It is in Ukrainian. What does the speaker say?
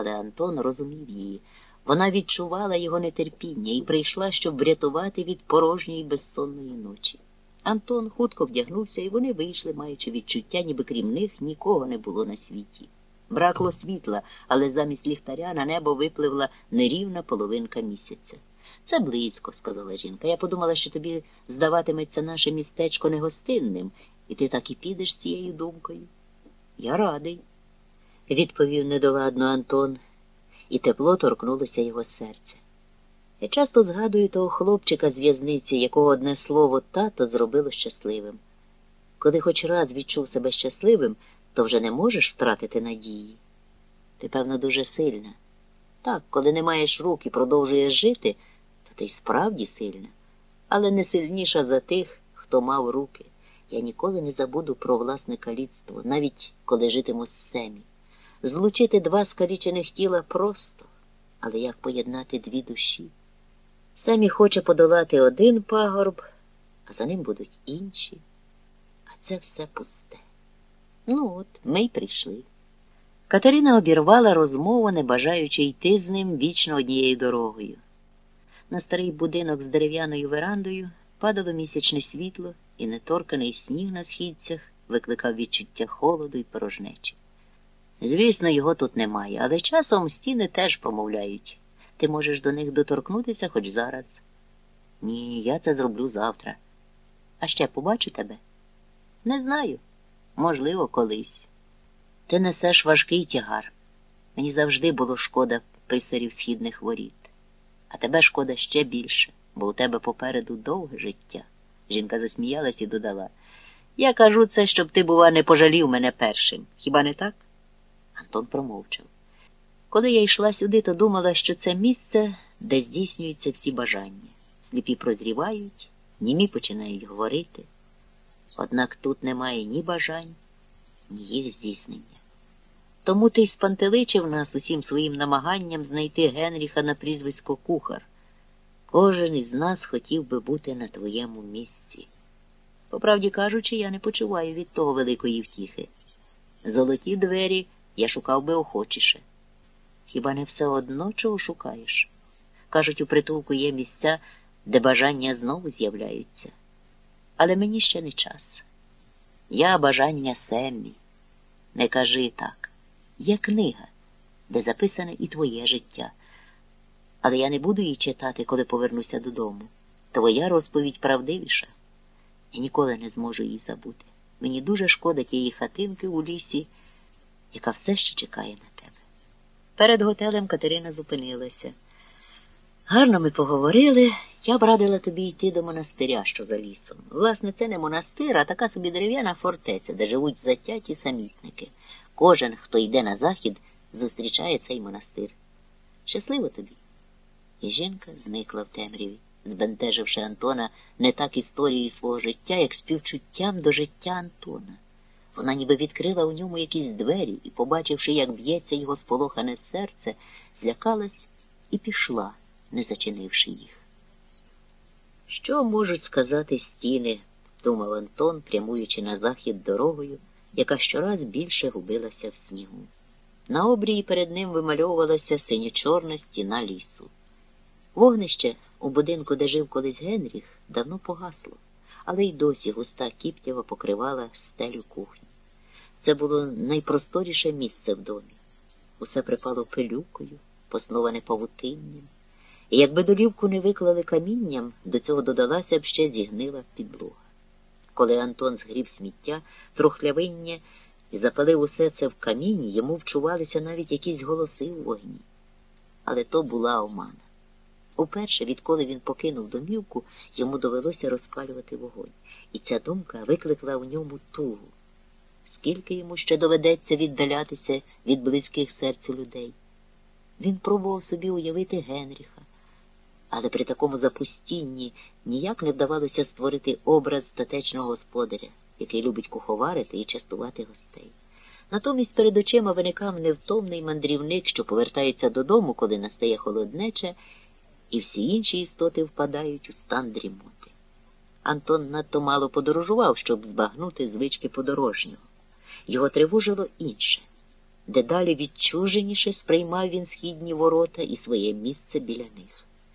Але Антон розумів її. Вона відчувала його нетерпіння і прийшла, щоб врятувати від порожньої безсонної ночі. Антон хутко вдягнувся, і вони вийшли, маючи відчуття, ніби крім них нікого не було на світі. Бракло світла, але замість ліхтаря на небо випливла нерівна половинка місяця. Це близько, сказала жінка. Я подумала, що тобі здаватиметься наше містечко негостинним, і ти так і підеш з цією думкою. Я радий, відповів недоладно Антон, і тепло торкнулося його серця. Я часто згадую того хлопчика з в'язниці, якого одне слово тато зробило щасливим. Коли хоч раз відчув себе щасливим, то вже не можеш втратити надії. Ти, певно, дуже сильна. Так, коли не маєш рук і продовжуєш жити, то ти й справді сильна, але не сильніша за тих, хто мав руки. Я ніколи не забуду про власне каліцтво, навіть коли житиму з семі. Злучити два скалічених тіла просто, але як поєднати дві душі? Семі хоче подолати один пагорб, а за ним будуть інші. А це все пусте. Ну от, ми й прийшли. Катерина обірвала розмову, не бажаючи йти з ним вічно однією дорогою. На старий будинок з дерев'яною верандою падало місячне світло, і неторканий сніг на східцях викликав відчуття холоду і порожнечі. Звісно, його тут немає, але часом стіни теж промовляють. Ти можеш до них доторкнутися хоч зараз. Ні, я це зроблю завтра. А ще побачу тебе? Не знаю. Можливо, колись. Ти несеш важкий тягар. Мені завжди було шкода писарів східних воріт, а тебе шкода ще більше, бо у тебе попереду довге життя. Жінка засміялась і додала. Я кажу це, щоб ти, бува, не пожалів мене першим. Хіба не так? Антон промовчав. Коли я йшла сюди, то думала, що це місце, де здійснюються всі бажання. Сліпі прозрівають, німі починають говорити. Однак тут немає ні бажань, ні їх здійснення. Тому ти й спантеличив нас усім своїм намаганням знайти Генріха на прізвисько кухар. Кожен із нас хотів би бути на твоєму місці. По правді кажучи, я не почуваю від того великої втіхи. Золоті двері я шукав би охочіше. Хіба не все одно чого шукаєш? Кажуть, у притулку є місця, де бажання знову з'являються. Але мені ще не час. Я бажання Семмі. Не кажи так. Є книга, де записане і твоє життя. Але я не буду її читати, коли повернуся додому. Твоя розповідь правдивіша. Я ніколи не зможу її забути. Мені дуже шкода тієї хатинки у лісі, яка все ще чекає на тебе. Перед готелем Катерина зупинилася. Гарно ми поговорили, я б радила тобі йти до монастиря, що за лісом. Власне, це не монастир, а така собі дерев'яна фортеця, де живуть затяті самітники. Кожен, хто йде на захід, зустрічає цей монастир. Щасливо тобі. І жінка зникла в темряві, збентеживши Антона не так історією свого життя, як співчуттям до життя Антона. Вона ніби відкрила у ньому якісь двері і, побачивши, як б'ється його сполохане серце, злякалась і пішла, не зачинивши їх. Що можуть сказати стіни? думав Антон, прямуючи на захід дорогою, яка щораз більше губилася в снігу. На обрії перед ним вимальовувалася синьо-чорна стіна лісу. Вогнище у будинку, де жив колись Генріх, давно погасло, але й досі густа кіптєва покривала стелю кухні. Це було найпросторіше місце в домі. Усе припало пилюкою, посноване павутинням. І якби долівку не виклали камінням, до цього додалася б ще зігнила підлога. Коли Антон згріб сміття, трухлявиння і запалив усе це в камінні, йому вчувалися навіть якісь голоси у вогні. Але то була омана. Уперше, відколи він покинув домівку, йому довелося розпалювати вогонь, і ця думка викликала в ньому тугу. Скільки йому ще доведеться віддалятися від близьких серцю людей? Він пробував собі уявити Генріха, але при такому запустінні ніяк не вдавалося створити образ статечного господаря, який любить куховарити і частувати гостей. Натомість перед очима виникав невтомний мандрівник, що повертається додому, коли настає холоднече, і всі інші істоти впадають у стан дрімоти. Антон надто мало подорожував, щоб збагнути звички подорожнього. Його тривожило інше. Дедалі відчуженіше сприймав він східні ворота і своє місце біля них.